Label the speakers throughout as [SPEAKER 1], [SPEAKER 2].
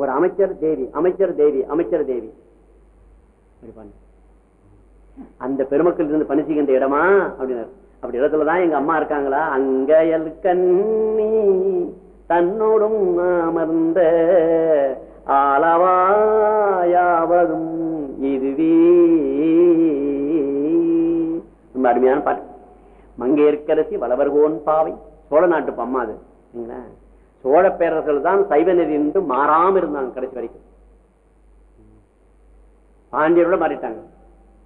[SPEAKER 1] ஒரு அமைச்சர் தேவி அமைச்சர் தேவி அமைச்சர் தேவி. அந்த பெருமக்கள் இருந்து பணி செய்கின்ற இடமா? அப்படின்னாரு. அப்படி இடத்துலதான் எங்க அம்மா இருக்காங்களா? அங்க எல் கண்ணி தன்னோடும் அமர்ந்த ஆளவாயாவதும் இதுவே. ரொம்ப அருமையான பாட்டு. மங்கையர்க்கரசி வளவர்கோன் பாவை. சோழ நாட்டு பம்மா அது. சோழ பேரர்கள் தான் சைவ நெறி என்று மாறாம இருந்தாங்க கடைசி வரைக்கும். பாண்டியரோட மாறிட்டாங்க.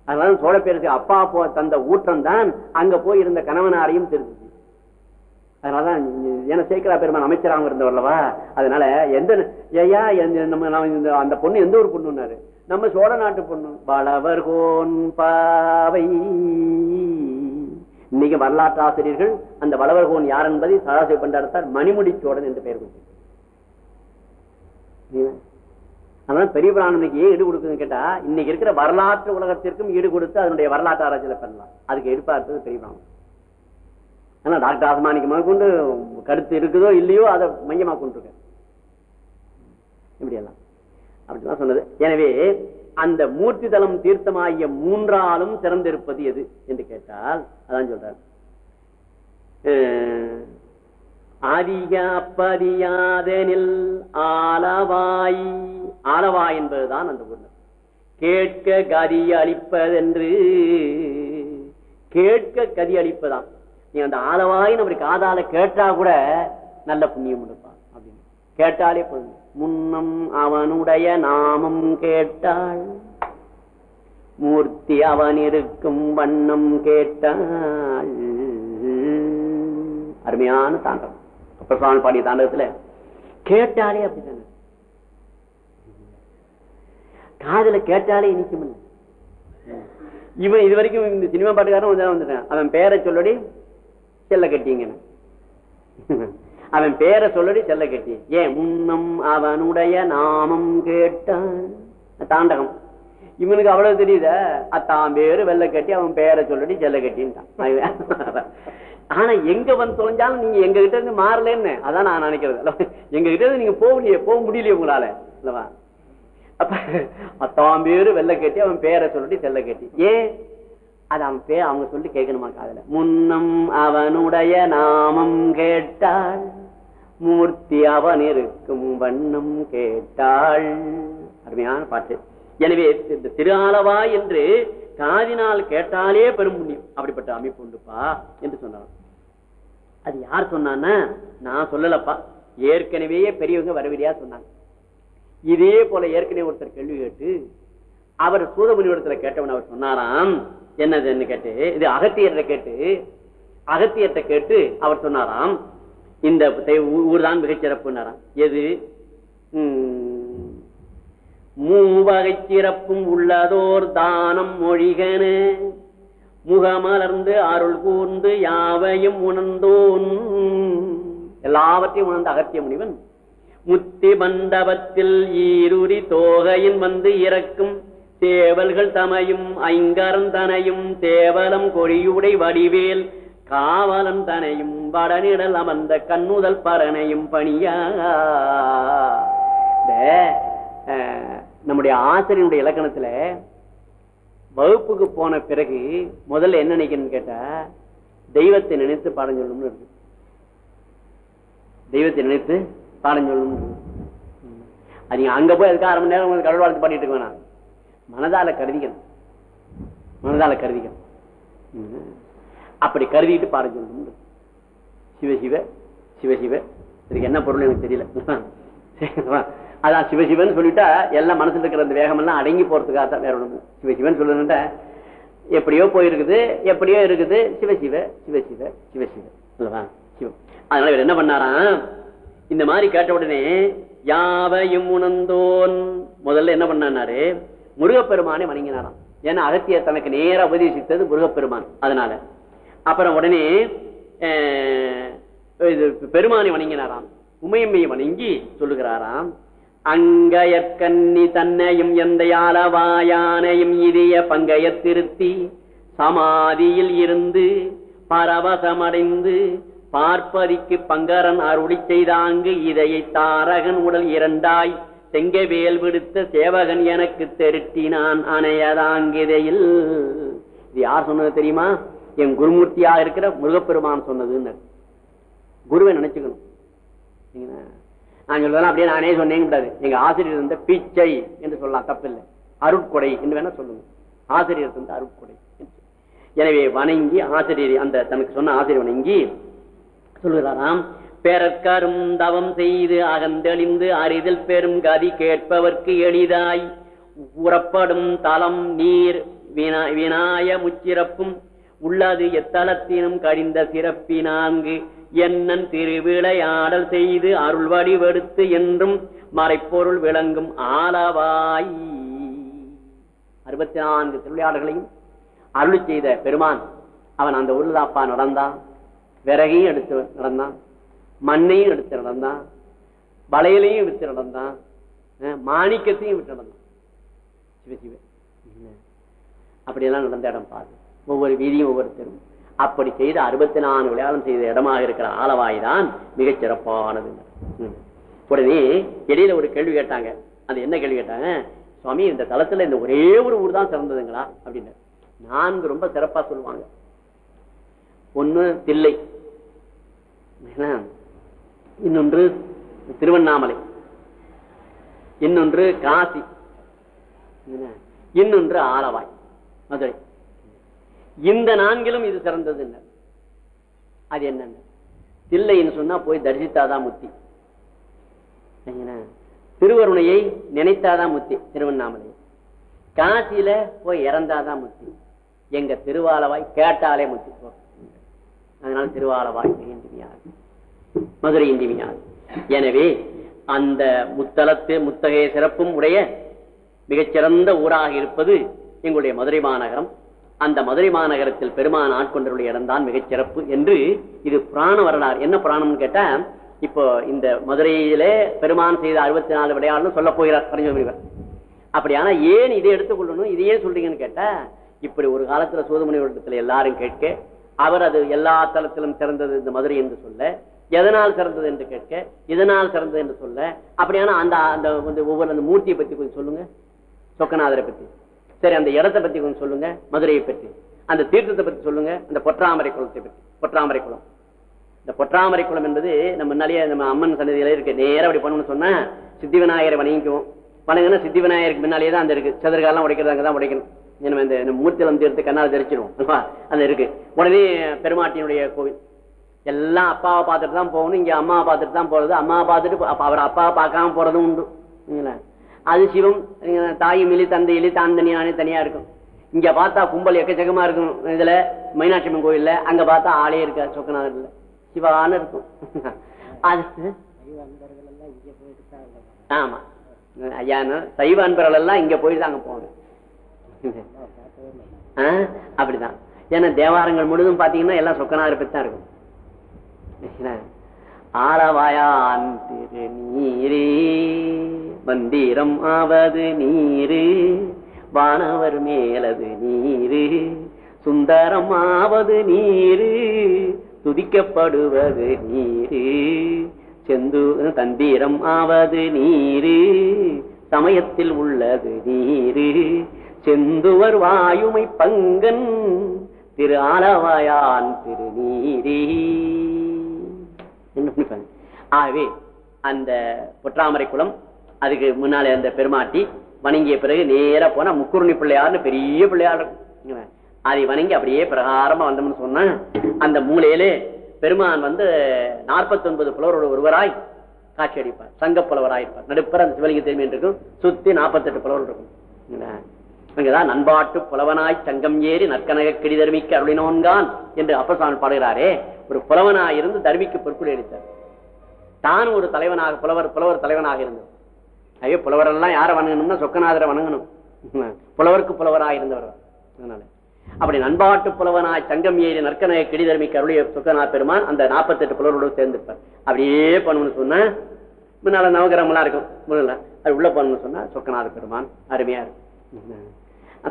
[SPEAKER 1] அதனால சோழ பேரரசு அப்பா போ தந்த ஊற்றம் தான் அங்க போய் இருந்த கணவனாரையும் தெரிஞ்சுச்சு அதனாலதான் ஏன்னா சேக்கரா பெருமான் அமைச்சராக இருந்தவர்லவா? அதனால எந்த ஐயா நம்ம அந்த பொண்ணு எந்த ஒரு பொண்ணுன்னாரு? நம்ம சோழ நாட்டு பொண்ணு. வளவர்கோன் பாவை. இன்னைக்கு வரலாற்று ஆசிரியர்கள் அந்த வளவர்கோன் யார் என்பதை சராசரி பண்டாரத்தார் மணிமுடி சோழன் என்று பெயர் கொடுத்தார் அதனால பெரிய புராணம் இன்னைக்கு ஏன் ஈடு கொடுக்குதுன்னு கேட்டா இன்னைக்கு இருக்கிற வரலாற்று உலகத்திற்கும் ஈடு கொடுத்து அதனுடைய வரலாற்று ஆராய்ச்சியில பண்ணலாம். அதுக்கு எடுப்பா பெரிய புராணம். ஆனா டாக்டர் ஆசமானிக்கு முதக்கொண்டு கருத்து இருக்குதோ இல்லையோ அதை மையமா கொண்டிருக்க. இப்படி எல்லாம் அப்படிதான் சொன்னது. எனவே அந்த மூர்த்தி தலம் தீர்த்தமாகிய மூன்றாலும் சிறந்திருப்பது எது என்று கேட்டால் அதான் சொல்றார். அஹ், அதிக ஆலவாய் ஆலவாய் என்பதுதான் அந்த ஊர்ல. கேட்க கதி அளிப்பதென்று கேட்க கதி அளிப்பதான் நீ அந்த ஆலவாய் அப்படி காதால கேட்டா கூட நல்ல புண்ணியம் கொடுப்பான் அப்படின்னு. கேட்டாலே புண்ணியம் முன்னம் அவனுடைய நாமம் கேட்டாள். மூர்த்தி அவன் இருக்கும் வண்ணம் கேட்டாள். அருமையான தாண்டவம் அப்ப சுவாமி பாடிய தாண்டவத்துல கேட்டாலே அப்படித்தான? காதல கேட்டாலே இனிக்கும் இவன் இது வரைக்கும் இந்த சினிமா பாட்டுக்காரன் வந்து வந்துட்டான். அவன் பேரை சொல்லடி செல்ல கட்டிங்கன்னு. அவன் பேரை சொல்லடி செல்ல கட்டி. ஏன் முன்னம் அவனுடைய நாமம் கேட்டான். தாண்டகம். இவனுக்கு அவ்வளவு தெரியுத? அத்தான் பேரு வெள்ள கட்டி அவன் பேரை சொல்லடி செல்ல கட்டின்ட்டான். ஆனா எங்க வந்து தொலைஞ்சாலும் நீங்க எங்க கிட்ட இருந்து மாறலன்னு. அதான் நான் நினைக்கிறது. எங்க கிட்ட இருந்து நீங்க போகலையே போக முடியலையே உங்களால. இல்லவா அப்ப அத்தான் பேரு வெள்ள கட்டி அவன் பேரை சொல்லி செல்ல கட்டி. ஏன் அது அவன் பேர் அவங்க சொல்லி கேட்கணுமா காதல? முன்னம் அவனுடைய நாமம் கேட்டாள் மூர்த்தி அவன் இருக்கும் வண்ணம் கேட்டாள். அருமையான பாட்டு. எனவே இந்த திருஆலவா என்று காதினால் கேட்டாலே பெரும் புண்ணியம். அப்படிப்பட்ட அமைப்பு உண்டுப்பா என்று சொன்னான். அது யார் சொன்னான்னா நான் சொல்லலப்பா. ஏற்கனவே பெரியவங்க வரவிடையா சொன்னாங்க. இதே போல ஏற்கனவே ஒருத்தர் கேள்வி கேட்டு அவர் சூதமுனிவரத்துல கேட்டவன் அவர் சொன்னாராம். என்னதுன்னு கேட்டு இது அகத்தியர்கிட்ட கேட்டு அகத்தியத்தை கேட்டு அவர் சொன்னாராம். இந்த ஊர் தான் மிகச்சிறப்புனாராம் எது? உம், மூவகை சிறப்பும் உள்ளதோர் தானம் மொழிகன முகமலர்ந்து அருள் கூர்ந்து யாவையும் உணர்ந்தோன். எல்லாவற்றையும் உணர்ந்த அகத்திய முனிவன் முத்தி மண்டபத்தில் ஈருரி தோகையின் வந்து இறக்கும் சேவல்கள் தமையும் ஐங்கரந்தனையும் சேவலம் கொடியுடை வடிவேல் காவலன் தனையும் வடநிடல் அமர்ந்த கண்ணுதல் பரனையும் பணியா. இந்த, நம்முடைய ஆசிரியனுடைய இலக்கணத்துல வகுப்புக்கு போன பிறகு முதல்ல என்ன நினைக்கணும்னு கேட்டா தெய்வத்தை நினைத்து பாடம் சொல்லணும்னு இருக்கு. தெய்வத்தை நினைத்து பாடம் சொல்லணும்னு அது நீங்க அங்க போய் அதுக்கு அரை மணி நேரம் கடவுள் வாழ்த்து பாடிட்டு இருக்க வேணாம். மனதால கருதிக்கணும். மனதால கருதிக்கணும். அப்படி கருதிட்டு பாடம் சிவசிவ சிவசிவ இதுக்கு என்ன பொருள் எனக்கு தெரியல. அதான் சிவசிவன் சொல்லிட்டா எல்லாம் மனசுல இருக்கிற அந்த வேகம் எல்லாம் அடங்கி போறதுக்காக தான் வேற ஒண்ணு சிவசிவன் சொல்லுன்னுட்டா எப்படியோ போயிருக்குது எப்படியோ இருக்குது. சிவசிவ சிவசிவ சிவசிவ இல்லவா சிவம் அதனால இவர் என்ன பண்ணாராம் இந்த மாதிரி கேட்ட உடனே யாவையும் உணர்ந்தோன். முதல்ல என்ன பண்ணாரு முருகப்பெருமானை வணங்கினாராம். ஏன்னா அகத்திய தனக்கு நேர உபதேசித்தது முருகப்பெருமான். அதனால அப்புறம் உடனே இது பெருமானை வணங்கினாராம். உமையம்மையை வணங்கி சொல்லுகிறாராம் அங்கயற்கன்னி தன்னையும் எந்த யாலவாயானையும் இதய பங்கைய திருத்தி சமாதியில் இருந்து பரவசமடைந்து பார்ப்பதிக்கு பங்கரன் அருளி செய்தாங்கு இதையை தாரகன் உடல் இரண்டாய் செங்கவேல் விடுத்த சேவகன் எனக்கு தெருட்டினான் அணையதாங்கிதையில். இது யார் சொன்னது தெரியுமா? என் குருமூர்த்தியாக இருக்கிற முருகப்பெருமான் சொன்னதுன்னு குருவை நினைச்சுக்கணும். நான் சொல்லுவேன் அப்படியே நானே சொன்னேங்க கூடாது. எங்க ஆசிரியர் இருந்த பிச்சை என்று சொல்லலாம் தப்பில்லை. அருட்கொடை என்று வேணா சொல்லுங்க. ஆசிரியர் இருந்த அருட்கொடை. எனவே வணங்கி ஆசிரியர் அந்த தனக்கு சொன்ன ஆசிரியர் வணங்கி சொல்லுகிறாராம் பேரற்கரும் தவம் செய்து அகந்தெளிந்து அறிதல் பெரும் கதி கேட்பவர்க்கு எளிதாய். உறப்படும் தலம் நீர் வினா- வினாய முச்சிறப்பும் உள்ளது எத்தலத்தினும் கடிந்த சிறப்பினாங்கு என்னன் திருவிளையாடல் செய்து அருள் வடிவெடுத்து என்றும் மறைப்பொருள் விளங்கும் ஆலவாய். அறுபத்தி நான்கு திருவிளையாடல்களையும் அருள் செய்த பெருமான் அவன் அந்த ஊர்ல அப்பா நடந்தான். விறகையும் எடுத்து நடந்தான். மண்ணையும் எடுத்து நடந்தான். வளையலையும் எடுத்து நடந்தான். மாணிக்கத்தையும் விட்டு நடந்தான். சிவ சிவ. அப்படியெல்லாம் நடந்த இடம் பாரு ஒவ்வொரு வீதியும் ஒவ்வொரு தெருவும் அப்படி செய்த அறுபத்தி நான்கு விளையாடம் செய்த இடமாக இருக்கிற ஆலவாய் தான் மிகச் சிறப்பானது. உடனே இடையில ஒரு கேள்வி கேட்டாங்க. அது என்ன கேள்வி கேட்டாங்க? சுவாமி இந்த தளத்துல இந்த ஒரே ஒரு ஊர் தான் சிறந்ததுங்களா? அப்படின்னு. நான்கு ரொம்ப சிறப்பா சொல்லுவாங்க. ஒண்ணு தில்லை. என்ன? இன்னொன்று திருவண்ணாமலை. இன்னொன்று காசி. இன்னொன்று ஆலவாய். மதுரை. இந்த நான்கிலும் இது சிறந்தது என்ன அது என்னன்னு? தில்லைன்னு சொன்னா போய் தரிசித்தாதான் முத்தி திருவருணையை நினைத்தாதான் முத்தி திருவண்ணாமலை. காசியில போய் இறந்தாதான் முத்தி எங்க திருவாலவாய் கேட்டாலே முத்தி அதனால திருவாலவாய் இன்றிமையாது மதுரை இன்றிமையாது எனவே அந்த முத்தலத்து முத்தகைய சிறப்பும் உடைய மிகச்சிறந்த ஊராக இருப்பது எங்களுடைய மதுரை மாநகரம். அந்த மதுரை மாநகரத்தில் பெருமான் ஆட்கொண்டருடைய இடம்தான் மிகச் சிறப்பு என்று இது புராண வரலாறு. என்ன புராணம்னு கேட்டா இப்போ இந்த மதுரையிலே பெருமான் செய்த அறுபத்தி நாலு விளையாடலும் சொல்ல போகிறார் பரஞ்சோதி முனிவர் அப்படியானா ஏன் இதை எடுத்துக்கொள்ளணும் இதையே சொல்றீங்கன்னு கேட்டா இப்படி ஒரு காலத்துல சூதமுனிவரிடத்துல எல்லாரும் கேட்க அவர் அது எல்லா தளத்திலும் சிறந்தது இந்த மதுரை என்று சொல்ல எதனால் சிறந்தது என்று கேட்க இதனால் சிறந்தது என்று சொல்ல அப்படியானா அந்த அந்த வந்து ஒவ்வொரு அந்த மூர்த்தியை பத்தி கொஞ்சம் சொல்லுங்க. சொக்கநாதரை பத்தி. சரி அந்த இடத்தை பத்தி கொஞ்சம் சொல்லுங்க. மதுரையை பற்றி. அந்த தீர்த்தத்தை பத்தி சொல்லுங்க. அந்த பொற்றாமரை குளத்தை பற்றி பொற்றாமரை குளம். இந்த பொற்றாமரை குளம் என்பது நம்ம முன்னாலேயே நம்ம அம்மன் சன்னதியில இருக்கு. நேரம் அப்படி பண்ணணும்னு சொன்னா சித்தி விநாயகரை வணங்கிக்குவோம். வணங்கினா சித்தி விநாயகருக்கு முன்னாலேயே தான் அந்த இருக்கு. சதுரகாலாம் உடைக்கிறது அங்கதான் உடைக்கணும். நம்ம இந்த இந்த மூர்த்திலம் தீர்த்து கண்ணால் தெரிச்சிடும் அந்த இருக்கு. உடனே பெருமாட்டியினுடைய கோவில். எல்லாம் அப்பாவை பார்த்துட்டு தான் போகணும். இங்க அம்மாவை பார்த்துட்டு தான் போறது. அம்மாவை பார்த்துட்டு அவர் அப்பாவை பார்க்காம போறதும் உண்டு. அது சிவம் தாயும் இலி தந்தை இலி தாந்தனியானே தனியா இருக்கும் இங்க பார்த்தா கும்பல் எக்கச்சக்கமா இருக்கும். இதுல மீனாட்சி அம்மன் கோயில்ல அங்க பார்த்தா ஆளே இருக்காது சொக்கநாதர்ல. சிவான்னு இருக்கும். அது ஆமா. ஐயா சைவ அன்பர்கள் எல்லாம் இங்க போயிட்டு அங்க போகணும் ஆ, அப்படிதான். ஏன்னா தேவாரங்கள் முழுதும் பாத்தீங்கன்னா எல்லாம் சொக்கநாதர் பத்தி தான் இருக்கும். ஆரவாயான் திரு நீரே மந்திரம் ஆவது நீரு வானவர் மேலது நீரு. சுந்தரம் ஆவது நீரு துதிக்கப்படுவது நீரு. செந்து தந்திரம் ஆவது நீரு சமயத்தில் உள்ளது நீரு. செந்துவர் வாயுமை பங்கன் திரு ஆலவாயான் திருநீரே. என்ன ஆகவே அந்த பொற்றாமரை குளம் அதுக்கு முன்னாலே அந்த பெருமாட்டி வணங்கிய பிறகு நேரா போனா முக்குருணி பிள்ளையார்னு பெரிய பிள்ளையார் இருக்கும். அதை வணங்கி அப்படியே பிரகாரமா வந்தோம்னு சொன்ன அந்த மூலையிலே பெருமான் வந்து 49 ஒன்பது புலவரோட ஒருவராய் காட்சி அடிப்பார் சங்க புலவராயிருப்பார் நடுப்பர அந்த சிவலிங்க திரும்பி இருக்கும். சுத்தி 48 புலவர் இருக்கும். இங்கதான் நண்பாட்டு புலவனாய் சங்கம் ஏறி நற்கனக கிடி தர்மிக்கு அருளினோன்கான் என்று அப்பசாமி பாடுகிறாரே. ஒரு புலவனாய் இருந்து தர்மிக்கு பொறுப்புரை அடித்தார் தான் ஒரு தலைவனாக புலவர் புலவர் தலைவனாக இருந்தது ஐயோ புலவரெல்லாம் யாரை வணங்கணும்னா சொக்கநாதரை வணங்கணும். புலவருக்கு புலவராக இருந்தவர் அதனால. அப்படி நண்பாட்டு புலவனாய் தங்கம் ஏறி நற்கனைய கிடிதர்மி கருளிய அருளிய சொக்கநாத பெருமான் அந்த 48 புலவரோடு சேர்ந்துப்பார் அப்படியே பண்ணணும்னு சொன்னா முன்னால நவகிரமெல்லாம் இருக்கும் முதல்ல அது உள்ள பண்ணணும்னு சொன்னா சொக்கநாத பெருமான் அருமையா இருக்கும்.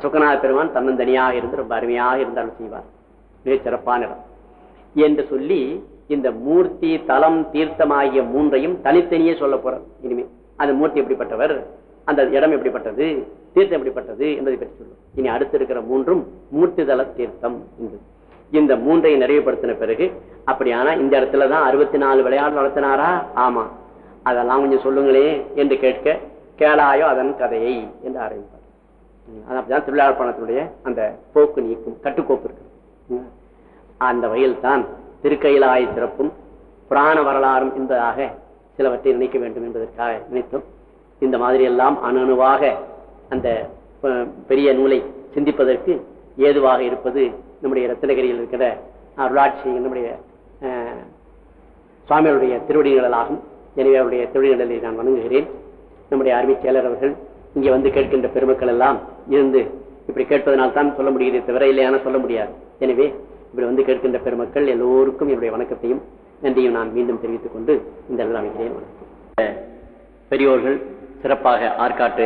[SPEAKER 1] சொக்கநாத பெருமான் தன்னந்தனியாக இருந்து ரொம்ப அருமையாக இருந்தாலும் செய்வார். மிகச் சிறப்பான இடம். என்று சொல்லி இந்த மூர்த்தி தலம் தீர்த்தம் ஆகிய மூன்றையும் தனித்தனியே சொல்ல போறார். இனிமே அந்த மூர்த்தி எப்படிப்பட்டவர்? அந்த இடம் எப்படிப்பட்டது? தீர்த்தம் எப்படிப்பட்டது? என்பதை பற்றி சொல்லும். இனி அடுத்து இருக்கிற மூன்றும் மூர்த்திதள தீர்த்தம் என்பது. இந்த மூன்றை நிறைவுபடுத்தின பிறகு அப்படியானா இந்த இடத்துலதான் அறுபத்தி நாலு விளையாடு நடத்தினாரா? ஆமா. அதெல்லாம் கொஞ்சம் சொல்லுங்களே என்று கேட்க கேளாயோ அதன் கதையை என்று ஆரம்பிப்பார். அது அப்படிதான் திருவிழாப்பணத்தினுடைய அந்த போக்கு நீக்கும் கட்டுக்கோப்பு இருக்கு. அந்த வகையில் தான் திருக்கையிலாய சிறப்பும் புராண வரலாறும் என்பதாக சிலவற்றை நினைக்க வேண்டும் என்பதற்காக நினைத்தோம். இந்த மாதிரி எல்லாம் அணு அணுவாக அந்த பெரிய நூலை சிந்திப்பதற்கு ஏதுவாக இருப்பது நம்முடைய ரத்தினகிரியில் இருக்கிற அருளாட்சி நம்முடைய அஹ், திருவடிகளாகும் எனவே அவருடைய திருவடிகளை நான் வணங்குகிறேன். நம்முடைய அருமை செயலர் அவர்கள் இங்கே வந்து கேட்கின்ற பெருமக்கள் எல்லாம் இருந்து இப்படி கேட்பதனால் தான் சொல்ல முடிகிறது தவிர இல்லையான சொல்ல முடியாது. எனவே இப்படி வந்து கேட்கின்ற பெருமக்கள் எல்லோருக்கும் என்னுடைய வணக்கத்தையும் நன்றியும் நான் மீண்டும் தெரிவித்துக் கொண்டு இந்த இடத்தில் அமைக்கிறேன் பெரியோர்கள் சிறப்பாக ஆற்காட்டு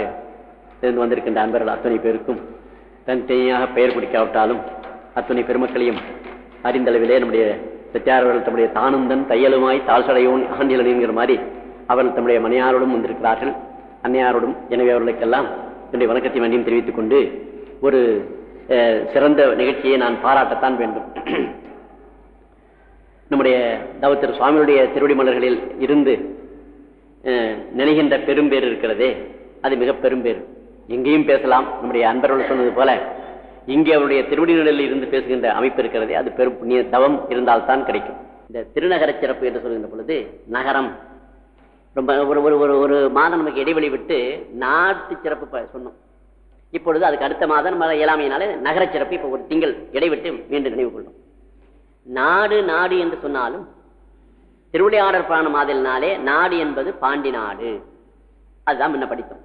[SPEAKER 1] இருந்து வந்திருக்கின்ற அன்பர்கள் அத்தனை பேருக்கும் தனித்தனியாக பெயர் குடிக்காவிட்டாலும் அத்தனை பெருமக்களையும் அறிந்தளவிலே நம்முடைய செட்டியாரவர்கள் தம்முடைய தானுந்தன் தையலுமாய் தாழ்சடையோன் ஆண்டியலன் மாதிரி அவர்கள் தம்முடைய மனையாரோடும் வந்திருக்கிறார்கள். அன்னையாரோடும் எனவே அவர்களுக்கெல்லாம் என்னுடைய வணக்கத்தை மன்னியும் தெரிவித்துக் கொண்டு ஒரு சிறந்த நிகழ்ச்சியை நான் பாராட்டத்தான் வேண்டும். நம்முடைய தவத்திரு சுவாமியுடைய திருவடி மலர்களில் இருந்து நினைகின்ற பெரும்பேர் இருக்கிறதே அது மிக பெரும்பேர் எங்கேயும் பேசலாம். நம்முடைய அன்பர்கள் சொன்னது போல இங்கே அவருடைய திருவடிகளில் இருந்து பேசுகின்ற அமைப்பு இருக்கிறதே அது பெரும் புண்ணிய தவம் இருந்தால்தான் கிடைக்கும். இந்த திருநகர சிறப்பு என்று சொல்கின்ற பொழுது நகரம். ரொம்ப ஒரு ஒரு ஒரு ஒரு மாதம் நமக்கு இடைவெளி விட்டு நாட்டு சிறப்பு சொன்னோம். இப்பொழுது அதுக்கு அடுத்த மாதம் நம்ம இயலாமையினால நகர சிறப்பு இப்போ ஒரு திங்கள் இடைவிட்டு மீண்டும் நினைவு கொள்ளும். நாடு நாடு என்று சொன்னாலும் திருவிளையாடற் புராண மாதிரினாலே நாடு என்பது பாண்டி நாடு. அதுதான் முன்ன படித்தோம்.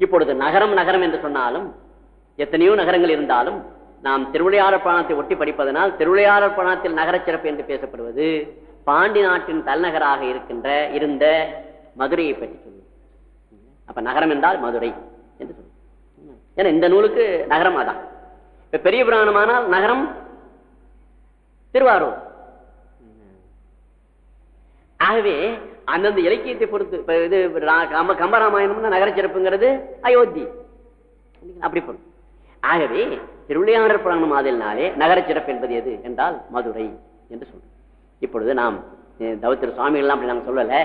[SPEAKER 1] இப்பொழுது நகரம் நகரம் என்று சொன்னாலும் எத்தனையோ நகரங்கள் இருந்தாலும் நாம் திருவிளையாடற் புராணத்தை ஒட்டி படிப்பதனால் திருவிளையாடற் புராணத்தில் நகரச் சிறப்பு என்று பேசப்படுவது பாண்டி நாட்டின் தலைநகராக இருக்கின்ற இருந்த மதுரையை பற்றி சொல்லுவோம். அப்ப நகரம் என்றால் மதுரை என்று சொல்லுவோம். ஏன்னா இந்த நூலுக்கு நகரம் அதான். இப்ப பெரிய புராணமானால் நகரம் திருவாரூர் ஆகவே அந்தந்த இலக்கியத்தை பொறுத்து இது ரா- கம்ப கம்பராமாயணம்னா நகர சிறப்புங்கிறது அயோத்தி. அப்படி பொருள். ஆகவே திருவிளையாடற் புராணம் மாதிரினாலே நகர சிறப்பு என்பது எது என்றால் மதுரை என்று சொல்றோம். இப்பொழுது நாம் அஹ், தவத்திரு சுவாமிகள்லாம் அப்படி நாங்கள் சொல்லலை.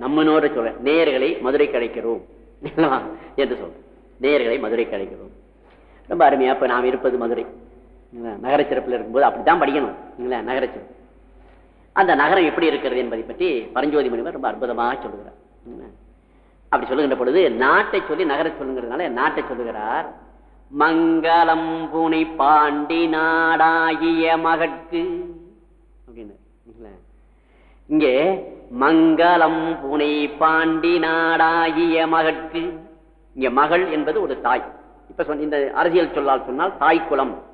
[SPEAKER 1] நம்மனோட சொல்ல நேயர்களை மதுரை கிடைக்கிறோம் என்று சொல்றோம். நேயர்களை மதுரை கிடைக்கிறோம் ரொம்ப அருமையா இப்ப நாம் இருப்பது மதுரை. நகர சிறப்பில் இருக்கும்போது அப்படித்தான் படிக்கணும். இல்லைங்களா நகர சிறப்பு அந்த நகரம் எப்படி இருக்கிறது என்பதை பற்றி பரஞ்சோதி மணிவர் ரொம்ப அற்புதமாக சொல்லுகிறார். அப்படி சொல்லுகின்ற பொழுது நாட்டை சொல்லி நகர சொல்லுங்கிறதுனால நாட்டை சொல்லுகிறார் மங்களம் புனை பாண்டி நாடாகிய மகட்கு அப்படின்னு. இங்கே மங்களம் புனை பாண்டி நாடாகிய மகட்கு இங்க மகள் என்பது ஒரு தாய். இப்ப சொன்ன இந்த அரசியல் சொல்லால் சொன்னால் தாய்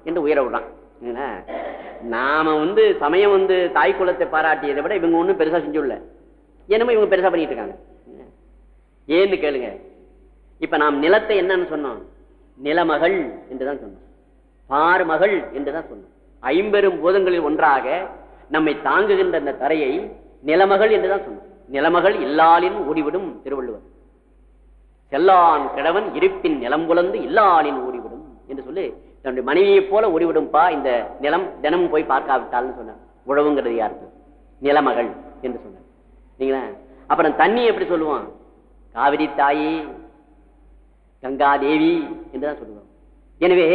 [SPEAKER 1] என்று உயர விடுறான். நாம வந்து சமயம் வந்து தாய் குலத்தை பாராட்டியதை விட இவங்க ஒன்றும் பெருசா செஞ்சுள்ள என்னமோ இவங்க பெருசா பண்ணிட்டு இருக்காங்க. ஏன்னு கேளுங்க. இப்ப நாம் நிலத்தை என்னன்னு சொன்னோம். நிலமகள் என்றுதான் சொன்னோம். பார்மகள் என்றுதான் சொன்னோம். ஐம்பெரும் பூதங்களில் ஒன்றாக நம்மை தாங்குகின்ற அந்த தரையை நிலமகள் என்றுதான் சொன்னோம். நிலமகள் இல்லாலின் ஓடிவிடும் திருவள்ளுவர். செல்லான் கிழவன் இருப்பின் நிலம் புலந்து இல்லாளின் ஓடிவிடும் என்று சொல்லி தன்னுடைய மனைவியைப் போல ஓடிவிடும்பா இந்த நிலம் தினமும் போய் பார்க்காவிட்டால்னு சொன்னார். உழவுங்கிறது யாருக்கு? நிலமகள் என்று சொன்னார். நீங்களா அப்புறம் தண்ணி எப்படி சொல்லுவான்? காவிரி தாயி கங்கா தேவி என்றுதான் சொல்லுவோம் எனவே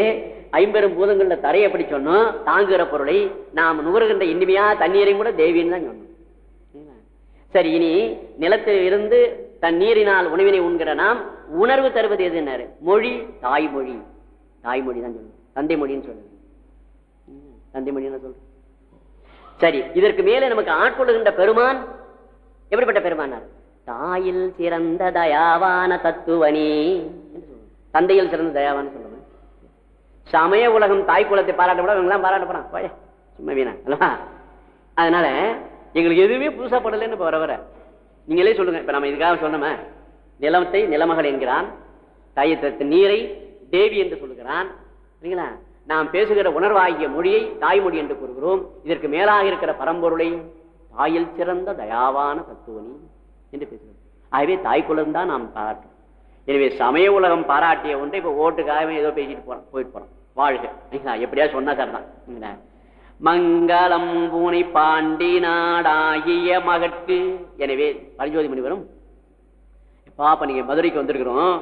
[SPEAKER 1] ஐம்பெரும் பூதங்கள்ல தரை எப்படி சொன்னோம் தாங்குகிற பொருளை நாம் நுகர்கின்ற இனிமையா தண்ணீரையும் கூட தேவின்னு தான் சொன்னோம். சரி இனி நிலத்தில் இருந்து தன் நீரினால் உணவினை உண்கிற நாம் உணர்வு தருவது எதுன்னாரு? மொழி தாய்மொழி. தாய்மொழி தான் சொல்லுங்க தந்தை மொழின்னு சொல்லுங்க தந்தை மொழி சொல்றேன் சரி இதற்கு மேலே நமக்கு ஆட்கொள்ளுகின்ற பெருமான் எப்படிப்பட்ட பெருமானார்? தாயில் சிறந்த தயாவான தத்துவனி தந்தையில் சிறந்த தயாவான சொல்லுவேன் சமய உலகம் தாய் குலத்தை பாராட்ட கூட இவங்கெல்லாம் பாராட்ட போறான். சும்மா வீணா அல்லவா? அதனால எங்களுக்கு எதுவுமே புதுசா படலன்னு வர வர. நீங்களே சொல்லுங்க இப்ப நம்ம இதுக்காக சொன்னோமே. நிலத்தை நிலமகள் என்கிறான். தாயத்தின் நீரை தேவி என்று சொல்லுகிறான். சரிங்களா நாம் பேசுகிற உணர்வாகிய மொழியை தாய்மொழி என்று கூறுகிறோம். இதற்கு மேலாக இருக்கிற பரம்பொருளை தாயில் சிறந்த தயாவான தத்துவனி என்று பேசுகிறோம். ஆகவே தாய்க்குலம் தான் நாம் பாராட்டும் எனவே சமய உலகம் பாராட்டிய ஒன்றை இப்ப ஓட்டுக்காக ஏதோ பேசிட்டு போறோம் போயிட்டு போறோம். வாழ்க. சரிங்களா? எப்படியா சொன்னா சார் தான் மங்களம் பூனை பாண்டி நாடாகிய மகட்கு எனவே பரஞ்சோதி முனிவரும் பாப்ப நீங்க மதுரைக்கு வந்திருக்கிறோம்.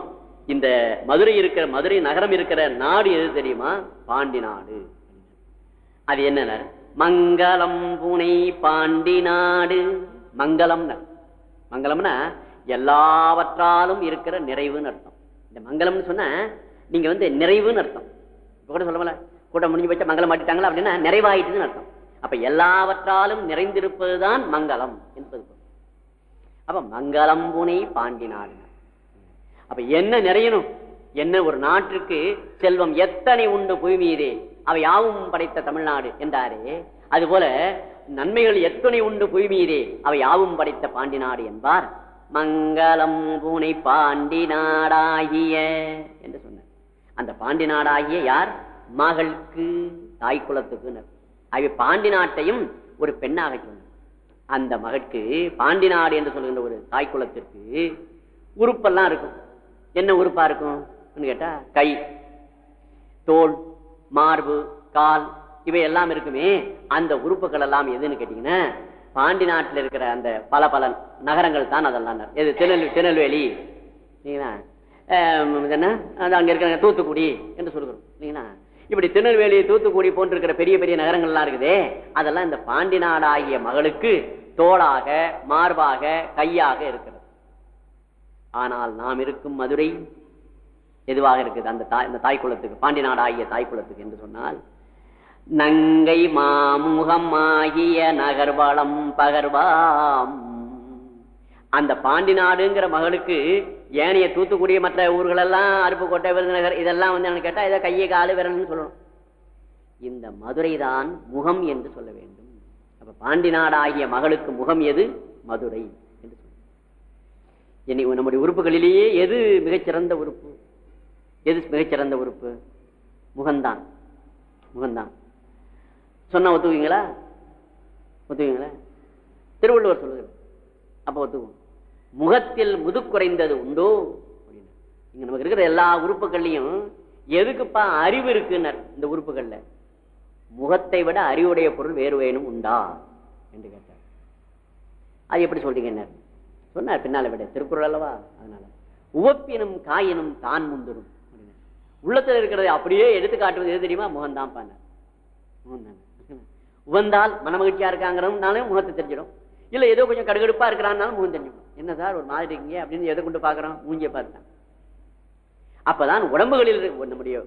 [SPEAKER 1] இந்த மதுரை இருக்கிற மதுரை நகரம் இருக்கிற நாடு எது தெரியுமா? பாண்டி நாடு. அது என்ன மங்களம் பூனை பாண்டி நாடு. மங்களம்னு மங்களம்னா எல்லாவற்றாலும் இருக்கிற நிறைவுன்னு அர்த்தம். இந்த மங்களம்னு சொன்ன நீங்க வந்து நிறைவுன்னு அர்த்தம். இப்ப கூட சொல்லல கூட்டம் முடிஞ்சு வச்சா மங்களம் மாட்டிட்டாங்களா அப்படின்னா நிறைவாயிட்டுன்னு அர்த்தம். அப்ப எல்லாவற்றாலும் நிறைந்திருப்பதுதான் மங்களம் என்பது அப்ப மங்களம் புனை பாண்டி நாடு அப்ப என்ன நிறையணும்? என்ன ஒரு நாட்டிற்கு செல்வம் எத்தனை உண்டு புய்மீதே அவை யாவும் படைத்த தமிழ்நாடு என்றாரே. அதுபோல நன்மைகள் எத்தனை உண்டு புய்மீதே அவை யாவும் படைத்த பாண்டி நாடு என்பார். மங்களம் பூனை பாண்டி நாடாகிய என்று சொன்னார். அந்த பாண்டி நாடாகிய யார்? மகளுக்கு தாய் குலத்துக்கு ஆகிய பாண்டி நாட்டையும் ஒரு பெண்ணாக சொன்னார் அந்த மகற்கு பாண்டி நாடு என்று சொல்கின்ற ஒரு தாய் குலத்திற்கு உறுப்பெல்லாம் இருக்கும். என்ன உறுப்பா இருக்கும் கேட்டா கை தோல் மார்பு கால் இவை எல்லாம் இருக்குமே அந்த உறுப்புகள் எல்லாம் எதுன்னு கேட்டீங்கன்னா பாண்டி நாட்டில் இருக்கிற அந்த பல பல நகரங்கள் தான் அதெல்லாம். எது திருநெல் திருநெல்வேலி இல்லைங்களா? இது என்ன? அது அங்க இருக்கிற தூத்துக்குடி என்று சொல்கிறோம் இல்லைங்களா? இப்படி திருநெல்வேலி தூத்துக்குடி போன்றிருக்கிற பெரிய பெரிய நகரங்கள்லாம் இருக்குதே அதெல்லாம் இந்த பாண்டி நாடாகிய மகளுக்கு தோளாக மார்பாக கையாக இருக்கிறது. ஆனால் நாம் இருக்கும் மதுரை எதுவாக இருக்குது? அந்த தாய் இந்த தாய்க்குளத்துக்கு பாண்டி நாடாகிய தாய் குலத்துக்கு என்று சொன்னால் நங்கை மாமுகம் ஆகிய நகர்வளம் பகர்வாம். அந்த பாண்டி நாடுங்கிற மகளுக்கு ஏனைய தூத்துக்குடி மற்ற ஊர்கள் எல்லாம் அருப்புக்கோட்டை விருதுநகர் இதெல்லாம் வந்து என்ன கேட்டா இதை கையை காலு விரல்னு சொல்லணும் இந்த மதுரை தான் முகம் என்று சொல்ல வேண்டும். அப்ப பாண்டி நாடாகிய மகளுக்கு முகம் எது? மதுரை என்று சொல்ல இனி நம்முடைய உறுப்புகளிலேயே எது மிகச்சிறந்த உறுப்பு? எது மிகச்சிறந்த உறுப்பு? முகம்தான். முகம்தான். சொன்னா ஒத்துக்குவீங்களா? ஒத்துக்குவீங்களா? திருவள்ளுவர் சொல்லுங்கள் அப்ப ஒத்துக்குவோம். முகத்தில் முது குறைந்தது உண்டோ? இங்க நமக்கு இருக்கிற எல்லா உறுப்புகள்லையும் எதுக்குப்பா அறிவு இருக்குன்னர் இந்த உறுப்புகள்ல? முகத்தை விட அறிவுடைய பொருள் வேறு வேணும் உண்டா? என்று கேட்டார். அது எப்படி சொல்றீங்க சொன்னார் பின்னால விட. திருக்குறள் அல்லவா? அதனால. உவப்பினும் காயினும் தான் முந்துரும் உள்ளத்தில் இருக்கிறத அப்படியே எடுத்து காட்டுவது எது தெரியுமா? முகம்தான் பண்ண முகம்தான். உவந்தால் மனமகிழ்ச்சியா இருக்காங்கிறதுனாலும் முகத்தை தெரிஞ்சிடும். இல்ல ஏதோ கொஞ்சம் கடுகடுப்பா இருக்கிறான்னாலும் முகம் தெரிஞ்சிடும் என்ன சார் ஒரு மாதிரி இருக்கீங்க? அப்படின்னு எதை கொண்டு பார்க்கறோம்? மூஞ்சிய பார்த்தான் அப்பதான் உடம்புகளில் நம்முடைய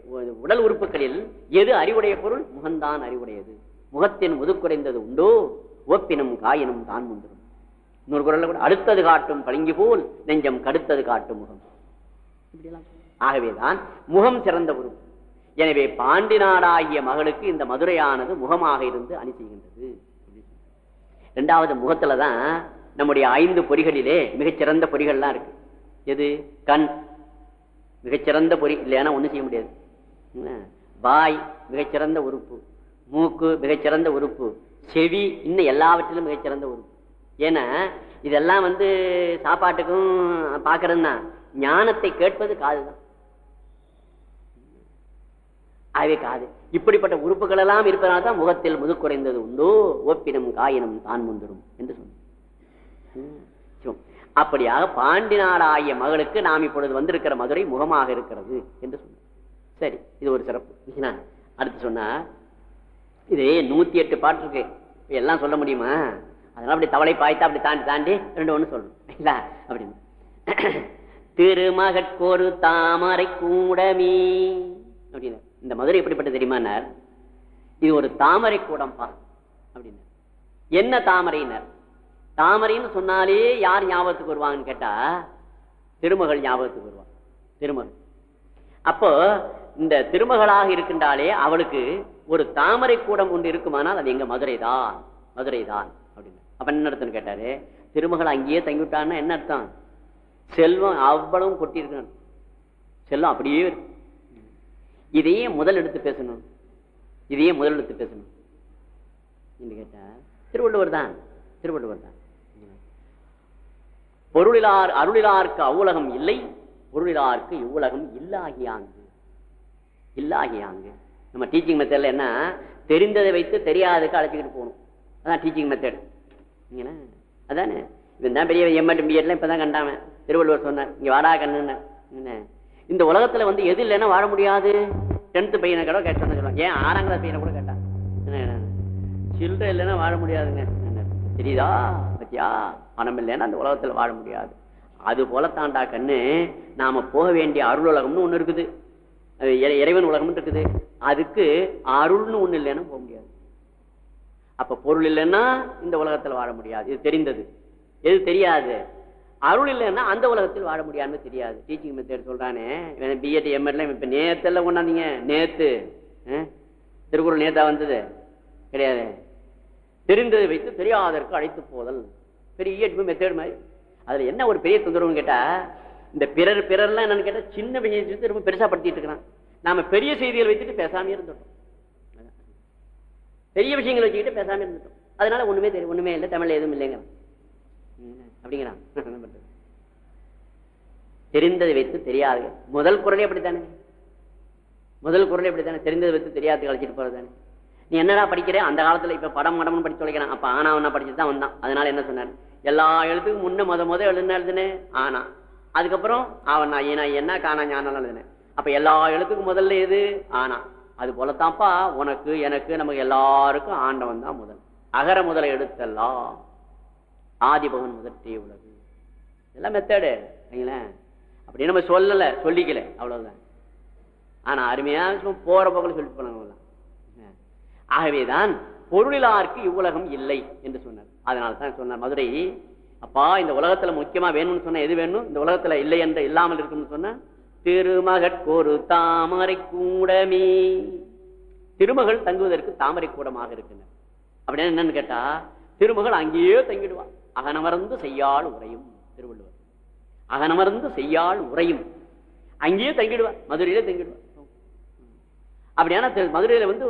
[SPEAKER 1] உடல் உறுப்புகளில் எது அறிவுடைய பொருள்? முகம்தான் அறிவுடையது. முகத்தின் முதுக்குறைந்தது உண்டோ? ஒப்பினும் காயினும் தான் முந்திரும் இன்னொரு குரல்ல கூட அடுத்தது காட்டும் பளிங்கு போல் நெஞ்சம் கடுத்தது காட்டும் முகம். ஆகவேதான் முகம் சிறந்த உறுப்பு எனவே பாண்டி நாடாகிய மகளுக்கு இந்த மதுரையானது முகமாக இருந்து அணி செய்கின்றது. இரண்டாவது முகத்துலதான் நம்முடைய ஐந்து பொறிகளிலே மிகச்சிறந்த பொறிகள்லாம் இருக்கு. எது? கண். மிகச்சிறந்த பொறி இல்லைன்னா ஒண்ணும் செய்ய முடியாது. பாய் வாய் மிகச்சிறந்த உறுப்பு. மூக்கு மிகச்சிறந்த உறுப்பு. செவி இன்னும் எல்லாவற்றிலும் மிகச்சிறந்த உறுப்பு. ஏன்னா இதெல்லாம் வந்து சாப்பாட்டுக்கும் பார்க்கறதுன்னா ஞானத்தை கேட்பது காதுதான் ஆகவே காது. இப்படிப்பட்ட உறுப்புகள் எல்லாம் இருப்பதனால தான் முகத்தில் முதுக்குறைந்தது உண்டோ. ஓப்பினும் காயினும் தான் முந்திரும் என்று சொன்ன அப்படியாக பாண்டி நாடாகிய மகளுக்கு நாம் இப்பொழுது வந்திருக்கிற மதுரை முகமாக இருக்கிறது என்று சொன்ன சரி இது ஒரு சிறப்பு. அடுத்து சொன்னா இது நூத்தி எட்டு பாட்டு இருக்கு. எல்லாம் சொல்ல முடியுமா? அதெல்லாம் அப்படி தவளை பாய்த்தா அப்படி தாண்டி தாண்டி ரெண்டு ஒண்ணு சொல்லணும் இல்ல அப்படின்னு. திருமகட்கொரு தாமரை கூடமே. அப்படின்னு. இந்த மதுரை எப்படிப்பட்ட தெரியுமானார் இது ஒரு தாமரை கூடம்பா அப்படின்னு. என்ன தாமரையினர்? தாமரைன்னு சொன்னாலே யார் ஞாபகத்துக்கு வருவாங்கன்னு கேட்டா திருமகள் ஞாபகத்துக்கு வருவாங்க திருமகள். அப்போ இந்த திருமகளாக இருக்கின்றாலே அவளுக்கு ஒரு தாமரை கூடம் ஒன்று இருக்குமானால் அது எங்க மதுரை தான் மதுரை தான் அப்படின்னு. அப்ப என்ன அர்த்தம் கேட்டாரு? திருமகள் அங்கேயே தங்கிவிட்டான்னா என்ன அர்த்தம்? செல்வம் அவ்வளவும் கொட்டி இருக்கணும் செல்வம் அப்படியே இருக்கு. இதையே முதல் எடுத்து பேசணும். இதையே முதல் எடுத்து பேசணும். என்று கேட்டா திருவள்ளுவர் தான் திருவள்ளுவர் தான். பொருளிலார் அருளிலார்க்கு அவ்வுலகம் இல்லை பொருளிலார்க்கு இவ்வுலகம் இல்லாகியாங்கு. இல்லாகியாங்கு. நம்ம டீச்சிங் மெத்தட்ல என்ன? தெரிந்ததை வைத்து தெரியாததுக்கு அழைச்சிக்கிட்டு போகணும். அதான் டீச்சிங் மெத்தட் நீங்களா அதானே? இவன் தான் பெரிய எம்எட் இப்போ தான் கண்டாமன் திருவள்ளுவர் சொன்னார் இங்கே வாடா கண்ணுன்னு. என்ன? இந்த உலகத்தில் வந்து எது இல்லைன்னா வாழ முடியாது. டென்த்து பையனை கூட கேட்டோம்னு சொல்லுவான் ஏன் ஆறாம் கிளாஸ் பையனை கூட கேட்டான். என்ன, என்ன, சில்லறை இல்லைன்னா வாழ முடியாதுங்க. என்ன, தெரியுதா? பத்தியா? பணம் இல்லைன்னா அந்த உலகத்தில் வாழ முடியாது. அது போல தாண்டா கண்ணு. நாம போக வேண்டிய அருள் உலகம்னு ஒன்று இருக்குது. இறை- இறைவன் உலகம்னு இருக்குது. அதுக்கு அருள்னு ஒன்று இல்லைன்னா போக முடியாது. அப்ப பொருள் இல்லைன்னா இந்த உலகத்தில் வாழ முடியாது. இது தெரிந்தது. எது தெரியாது? அருள் இல்லைன்னா அந்த உலகத்தில் வாழ முடியாதுன்னு தெரியாது. டீச்சிங் மெத்தட் சொல்றானே. பிஎட் எம்எட்ல இப்ப நேத்தெல்லாம் கொண்டாந்தீங்க. நேத்து. திருக்குறள் நேத்தா வந்தது. கிடையாது. தெரிந்ததை வைத்து தெரியாதற்கு அழைத்து போதல். பெரிய மெத்தேடு மாதிரி அதுல என்ன ஒரு பெரிய தொந்தரவுன்னு கேட்டா இந்த பிறர் பிறர்லாம் என்னன்னு கேட்டா சின்ன விஷயத்தை ரொம்ப பெருசா படுத்திட்டு இருக்கிறான். நாம பெரிய செய்திகள் வைத்துட்டு பேசாம இருந்துட்டோம். பெரிய விஷயங்கள் வச்சுக்கிட்டு பேசாம இருந்துட்டோம். அதனால ஒண்ணுமே தெரியும் ஒண்ணுமே இல்லை தமிழ்ல எதுவும் இல்லைங்க அப்படிங்கிறான். என்ன தெரிந்ததை வைத்து தெரியாது. முதல் குரலே அப்படித்தானே? முதல் குரலே அப்படித்தானே? தெரிந்ததை வைத்து தெரியாது அழைச்சிட்டு போறதானே நீ என்னடா படிக்கிற? அந்த காலத்துல இப்ப படம் மடம்னு படிச்சு தொலைக்கிறான். அப்ப ஆனா ஒன்னா படிச்சுட்டு தான் வந்தான். அதனால என்ன சொன்னார்? எல்லா எழுத்துக்கும் முன்ன முத முத எழுதுன எழுதுனே? ஆனா. அதுக்கப்புறம் அவன் நான் ஏனா என்ன காணா ஞானம் எழுதுனேன். அப்ப எல்லா எழுத்துக்கும் முதல்ல எது? ஆனா. அது போலத்தான்ப்பா உனக்கு எனக்கு நமக்கு எல்லாருக்கும் ஆண்டவன் தான் முதல். அகர முதல எடுத்தெல்லாம் ஆதிபகன் முதற்றே உலகு இதெல்லாம் மெத்தேடு சரிங்களேன் அப்படி நம்ம சொல்லல சொல்லிக்கல. அவ்வளவுதான். ஆனா அருமையா சும்மா போற போக்கில் சொல்லிட்டு போனாங்க. ஆகவேதான் பொருளிலாருக்கு இவ்வுலகம் இல்லை என்று சொன்னார். அதனால தான் சொன்னார் மதுரை அப்பா இந்த உலகத்துல முக்கியமா வேணும்னு சொன்னா எது வேணும்? இந்த உலகத்துல இல்லை என்று இல்லாமல் இருக்கும்னு சொன்ன திருமகட்கொரு தாமரை கூடமே. திருமகள் தங்குவதற்கு தாமரை கூடமாக இருக்கின்றன. அப்படின்னு என்னன்னு கேட்டா திருமகள் அங்கேயே தங்கிடுவா. அகனமர்ந்து செய்யாள் உரையும் திருவள்ளுவர். அகனமர்ந்து செய்யாள் உரையும் அங்கேயே தங்கிடுவா மதுரையிலே தங்கிடுவா. அப்படியான மதுரையில வந்து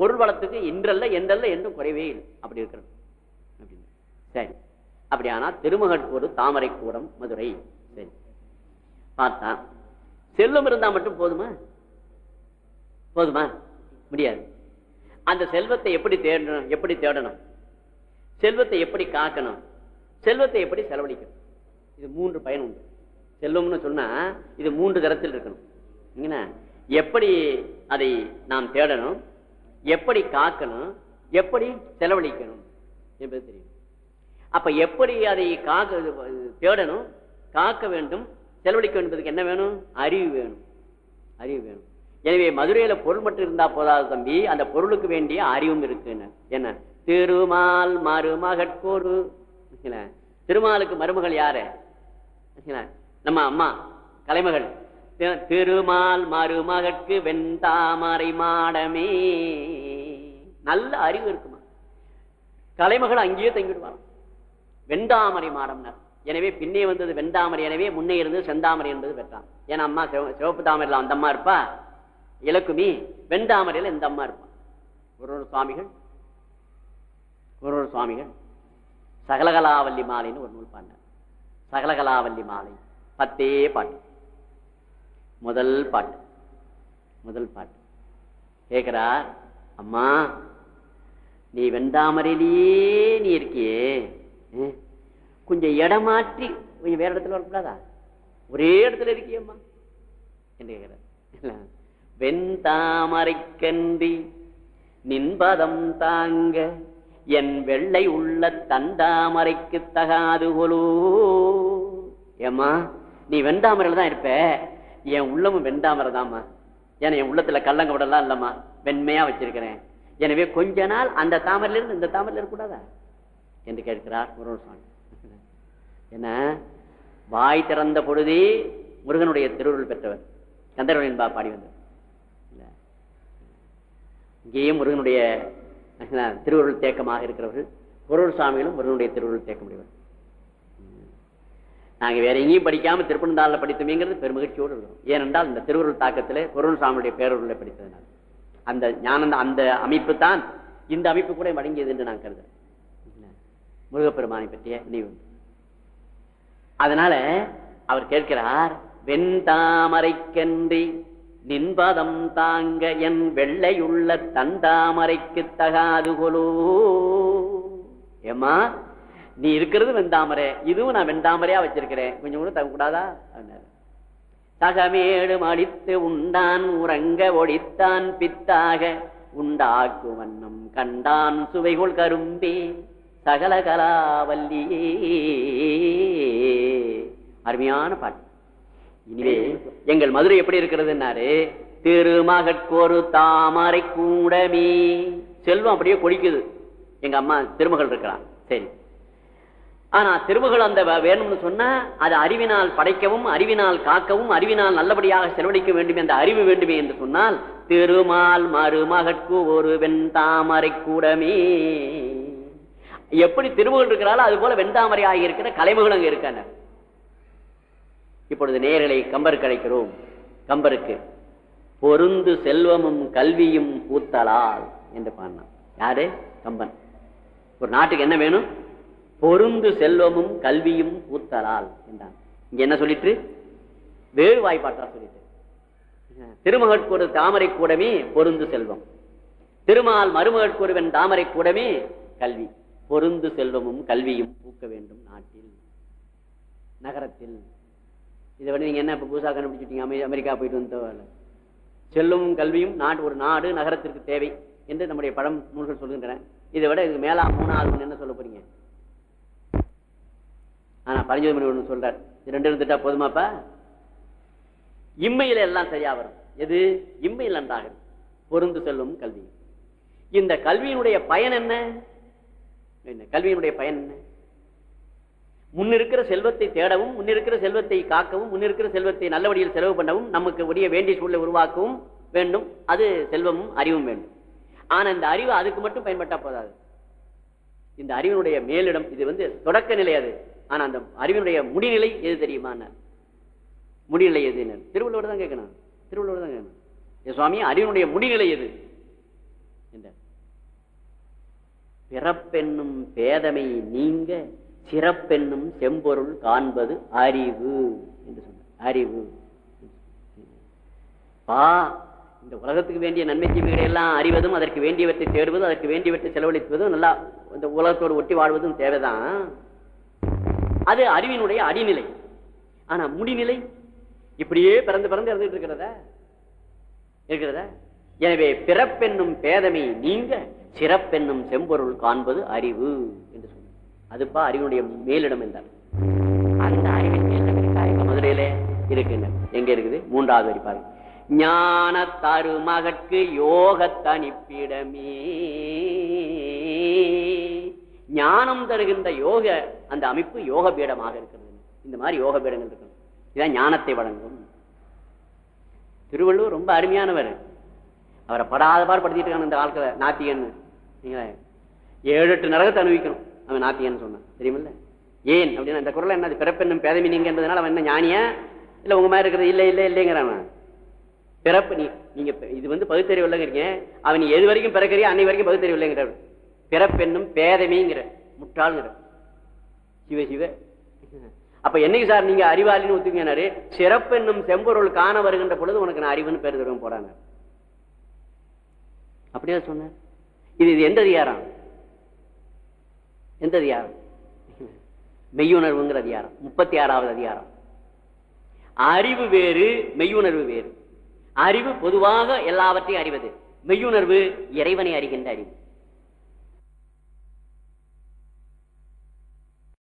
[SPEAKER 1] பொருள் வளத்துக்கு இன்றல்ல என்றல்ல என்றும் குறைவே இல்லை. அப்படி இருக்கிறது. சரி சரி. ஆனா திருமகட் ஒரு தாமரை கூடம் மதுரை. சரி. பார்த்தா செல்வம் இருந்தா மட்டும் போதுமா? போதுமா? முடியாது. அந்த செல்வத்தை எப்படி தேடணும் எப்படி தேடணும்? செல்வத்தை எப்படி காக்கணும்? செல்வத்தை எப்படி செலவழிக்கணும்? இது மூன்று பயன் உண்டு. செல்வம்னு சொன்னா இது மூன்று தரத்தில் இருக்கணும். என்ன? எப்படி அதை நாம் தேடணும்? எப்படி காக்கணும் எப்படி செலவழிக்கணும் என்பது தெரியும். அப்ப எப்படி அதை காக்க தேடணும் காக்க வேண்டும் செலவழிக்க வேண்டுவதற்கு என்ன வேணும்? அறிவு வேணும். அறிவு வேணும். எனவே மதுரையில பொருள் மட்டும் இருந்தா போதாது தம்பி அந்த பொருளுக்கு வேண்டிய அறிவும் இருக்கு என்ன? திருமால் மருமகட்கோரு. திருமாலுக்கு மருமகள் யாரு? நம்ம அம்மா கலைமகள். திருமால் மருமகற்கு வெண்தாமரை மாடமே. நல்ல அறிவு இருக்குமா? கலைமகள் அங்கேயே தங்கிடுவாங்க வெண்டாமரை மாடம்னர். எனவே பின்னே வந்தது வெண்டாமரை எனவே முன்னே இருந்தது செந்தாமரை என்பது பெற்றான். ஏன்னா அம்மா சிவ- சிவப்பு தாமரையில் அந்த அம்மா இருப்பா? இலக்குமி வெண்டாமரையில இந்த அம்மா இருப்பான் ஒரு ஒரு சுவாமிகள் ஒரு ஒரு சுவாமிகள். சகலகலாவல்லி மாலைன்னு ஒரு நூல் பாடினார். சகலகலாவல்லி மாலை. பத்தே பாட்டு. முதல் பாட்டு. முதல் பாட்டு. கேக்குறார் அம்மா நீ வெண்டாமரையிலேயே நீ இருக்கியே. கொஞ்சம் இடம் மாற்றி கொஞ்சம் வேற இடத்துல வரக்கூடாதா? ஒரே இடத்துல இருக்கியம்மா என்று கேட்கிறார் வெண்தாமரைக்கன்றி நின்பதம் தாங்க என் வெள்ளை உள்ள தந்தாமரைக்கு தகாது கொலோ ஏமா நீ வெண்டாமரையில தான் இருப்ப. என் உள்ளமும் வெண்டாமரை தாம்மா ஏன்னா என் உள்ளத்துல கள்ளங்க விடலாம் இல்லம்மா. வெண்மையா வச்சிருக்கிறேன். எனவே கொஞ்ச நாள் அந்த தாமரில இருந்து இந்த தாமரையில இருக்கக்கூடாதா? என்று கேட்கிறார் முருகன் சுவாமி. என்ன? வாய் திறந்த பொழுதே முருகனுடைய திருவுருள் பெற்றவர். கந்தர்வன் பா பாடி வந்தவர் இங்கேயும் முருகனுடைய திருவுருள் தேக்கமாக இருக்கிறவர்கள். பொருள் சுவாமிகளும் முருகனுடைய திருவுருள் தேக்க முடியவர் நாங்க வேற எங்கேயும் படிக்காம திருப்பனந்தாளில் படித்தோமேங்கிறது பெருமகிழ்ச்சியோடு இருக்கும். ஏனென்றால் இந்த திருவருள் தாக்கத்திலே பொருள் சாமியுடைய படித்ததுனால. அந்த ஞானந்த அந்த அமைப்பு தான் இந்த அமைப்பு கூட வழங்கியது என்று நான் கருதுறேன். முருகப்பெருமானை பற்றிய நினைவு. அதனால அவர் கேட்கிறார் வெண்தாமரைக்கன்றி நின்பதம் தாங்க என் வெள்ளையுள்ள தந்தாமரைக்கு தகாது கொலோ. ஏமா நீ இருக்கிறது வெந்தாமரை இதுவும் நான் வெண்டாமரையா வச்சிருக்கிறேன். கொஞ்சம் கூட தங்க தகமேடும் அடித்து உண்டான் உறங்க ஒடித்தான் பித்தாக. உண்டாக்கு வண்ணம் கண்டான் சுவைகுள் கரும்பே. சகல கலாவல்லியே அருமையான பாட்டு. இனிவே எங்கள் மதுரை எப்படி இருக்கிறதுன்னாரு? திருமகட்கொரு தாமரை கூடமே செல்வம் அப்படியே கொடிக்குது. எங்க அம்மா திருமகள் இருக்கிறான் சரி. ஆனா திருமகள் அந்த வேணும்னு சொன்னா அது அறிவினால் படைக்கவும் அறிவினால் காக்கவும் அறிவினால் நல்லபடியாக செலவழிக்க வேண்டும் என்ற அறிவு வேண்டுமே என்று சொன்னால் திருமால் மருமகற்கு ஒரு வெண்தாமரை கூடமே. எப்படி திருமகள் இருக்கிறாலும் அது போல வெண்தாமரை ஆகியிருக்கிற கலைமகள் அங்க இருக்கான இப்பொழுது நேர்களை கம்பருக்கு அழைக்கிறோம் கம்பருக்கு பொருந்து செல்வமும் கல்வியும் பூத்தலால் என்று பாடினான். யாரு? கம்பன். ஒரு நாட்டுக்கு என்ன வேணும்? பொருந்து செல்வமும் கல்வியும் கூத்தலால் என்றான். இங்க என்ன சொல்லிட்டு வேறு வாய்ப்பாட்டா சொல்லிட்டு திருமகட்கு தாமரை கூடமே பொருந்து செல்வம். திருமால் மருமகட்கூறுவன் தாமரை கூடமே கல்வி. பொருந்து செல்வமும் கல்வியும் பூக்க வேண்டும் நாட்டில். நகரத்தில். இதை வந்து நீங்க என்ன இப்போ புதுசாக கண்டுபிடிச்சிட்டீங்க? அமெரிக்கா போயிட்டு வந்த செல்வமும் கல்வியும் நாடு ஒரு நாடு நகரத்திற்கு தேவை என்று நம்முடைய படம் நூல்கள் சொல்கின்றன. இதை விட இது மேலா மூணாவது என்ன சொல்ல போறீங்க? பரிஞ்சோதி மணி ஒன்று சொல்றார். ரெண்டு இருந்துட்டா போதுமாப்பா? இம்மையில எல்லாம் சரியா வரும். எது? இம்மையில் நன்றாக பொருந்து செல்லும் கல்வி. இந்த கல்வியினுடைய பயன் என்ன? என்ன கல்வியினுடைய பயன் என்ன? முன்னிருக்கிற செல்வத்தை தேடவும் முன்னிருக்கிற செல்வத்தை காக்கவும் முன்னிருக்கிற செல்வத்தை நல்ல வழியில் செலவு பண்ணவும் நமக்கு உடைய வேண்டிய சூழலை உருவாக்கவும் வேண்டும். அது செல்வமும் அறிவும் வேண்டும். ஆனா இந்த அறிவு அதுக்கு மட்டும் பயன்பட்டா போதாது. இந்த அறிவினுடைய மேலிடம் இது வந்து தொடக்க நிலை அது. ஆனா அந்த அறிவினுடைய முடிநிலை எது தெரியுமா முடிநிலை எது திருவள்ளுவர் தான் கேட்கணும். திருவள்ளுவர் தான் கேட்கணும். சுவாமி அறிவினுடைய முடிநிலை எது? என்றார் பிறப்பென்னும் பேதமை நீங்க சிறப்பென்னும் செம்பொருள் காண்பது அறிவு என்று சொன்ன அறிவு. பா இந்த உலகத்துக்கு வேண்டிய நன்மை தீமைகளை எல்லாம் அறிவதும் அதற்கு வேண்டியவற்றை தேடுவதும் அதற்கு வேண்டியவற்றை செலவழிப்பதும் நல்லா இந்த உலகத்தோடு ஒட்டி வாழ்வதும் தேவைதான். அது அறிவினுடைய அடிநிலை. ஆனா முடிநிலை இப்படியே பிறந்து பிறந்து இறந்துட்டு இருக்கிறதா? இருக்கிறதா? எனவே பிறப்பென்னும் பேதமை நீங்க சிறப்பென்னும் செம்பொருள் காண்பது அறிவு என்று சொன்னார். அதுப்பா அறிவினுடைய மேலிடம் என்றார். அந்த அறிவின் மேலிடம் மதுரையிலே இருக்குங்க? எங்க இருக்குது? மூன்றாவது வரி ஞான தருமகற்கு யோகத்தனிப்பிடமே ஞானம் தருகின்ற யோக அந்த அமைப்பு யோக பீடமாக இருக்கிறது. இந்த மாதிரி யோக பீடங்கள் இருக்கணும். இதான் ஞானத்தை வழங்கும். திருவள்ளுவர் ரொம்ப அருமையானவர். அவரை படாத பாடு படுத்திட்டு இருக்காங்க இந்த வாழ்க்கை நாத்திகன் ஏழு எட்டு நரகத்தை அனுபவிக்கணும் அவன் நாத்திகன் சொன்னான். தெரியுமில்ல? ஏன்? அப்படின்னா இந்த குரல் என்ன பிறப்பெண்ணும் பேதமி நீங்கன்றதுனால அவன் என்ன ஞானியா? இல்லை உங்க மாதிரி இருக்கிறது இல்லை இல்லை இல்லைங்கிறான் பிறப்பு நீ நீங்க இது வந்து பகுத்தறிவு இல்லைங்கிறீங்க அவன் நீ எது வரைக்கும் பிறக்கிறியா அன்னை வரைக்கும் பகுத்தறிவு இல்லைங்கிற பிறப்பெண்ணும் பேதமைங்கிற முட்டாளுங்கிற. சிவ சிவ. அப்ப என்னைக்கு சார் நீங்க அறிவாளின்னு ஒத்துக்கினாரு சிறப்பென்னும் செம்பொருள் காண வருகின்ற பொழுது உனக்கு நான் அறிவுன்னு பேர் தருவேன் போறாங்க. அப்படியா சொன்ன? இது இது எந்த அதிகாரம் எந்த அதிகாரம் மெய்யுணர்வுங்கிற அதிகாரம் முப்பத்தி ஆறாவது அதிகாரம். அறிவு வேறு மெய்யுணர்வு வேறு. அறிவு பொதுவாக எல்லாவற்றையும் அறிவது. மெய்யுணர்வு இறைவனை அறிகின்ற அறிவு.